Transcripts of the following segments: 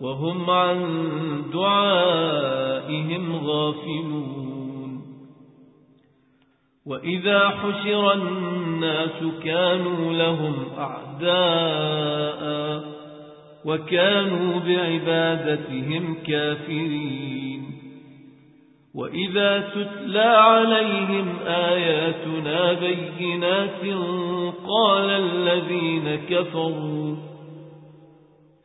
وهم عن دعائهم غافلون. وإذا حشر الناس كانوا لهم أعداء وكانوا بعبادتهم كافرين. وإذا تتلى عليهم آياتنا بينات قال الذين كفروا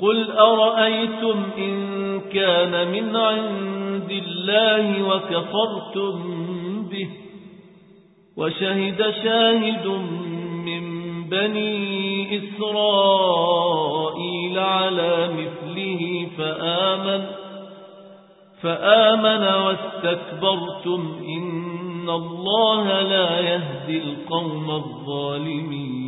قل أرأيتم إن كان من عند الله وكفرتم به وشهد شاهد من بني إسرائيل على مثله فآمن فآمن واستكبرتم إن الله لا يهدي القوم الظالمين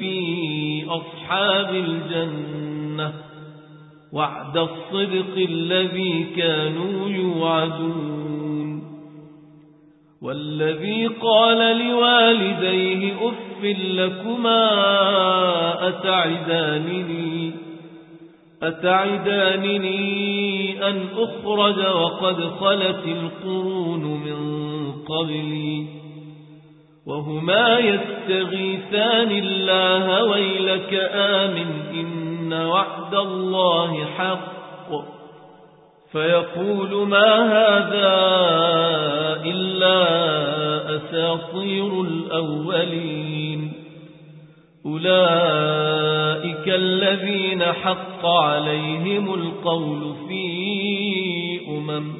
في أصحاب الجنة وعد الصدق الذي كانوا يوعدون. والذي قال لوالديه أف لكما أتعدانني؟ أتعدانني أن أخرج وقد خلت القرون من قبلي؟ وهما يستغيثان الله ويلك آمن إن وعد الله حق. فيقول ما هذا إلا أساطير الأولين. أولئك الذين حق عليهم القول في أمم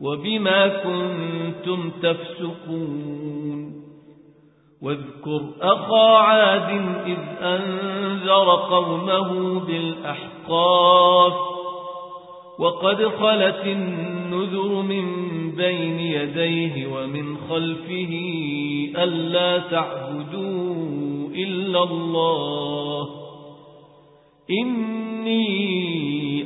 وبما كنتم تفسقون. واذكر أخا عاد إذ أنذر قومه بالأحقاف. وقد خلت النذر من بين يديه ومن خلفه ألا تعبدوا إلا الله. إني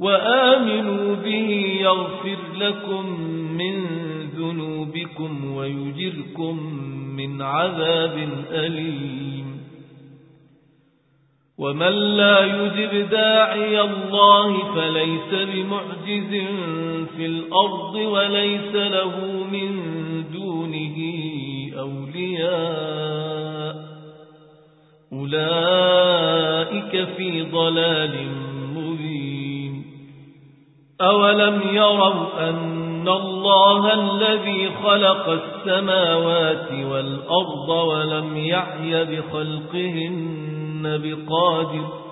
وآمنوا به يغفر لكم من ذنوبكم ويجركم من عذاب أليم. ومن لا يجب داعي الله فليس بمعجز في الأرض وليس له من دونه أولياء. أولئك في ضلال أولم يروا أن الله الذي خلق السماوات والأرض ولم يعي بخلقهن بقادر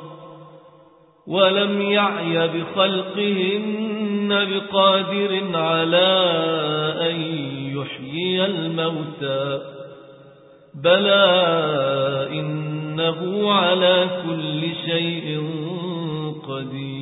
ولم يعي بخلقهن بقادر على أن يحيي الموتى بلى إنه على كل شيء قدير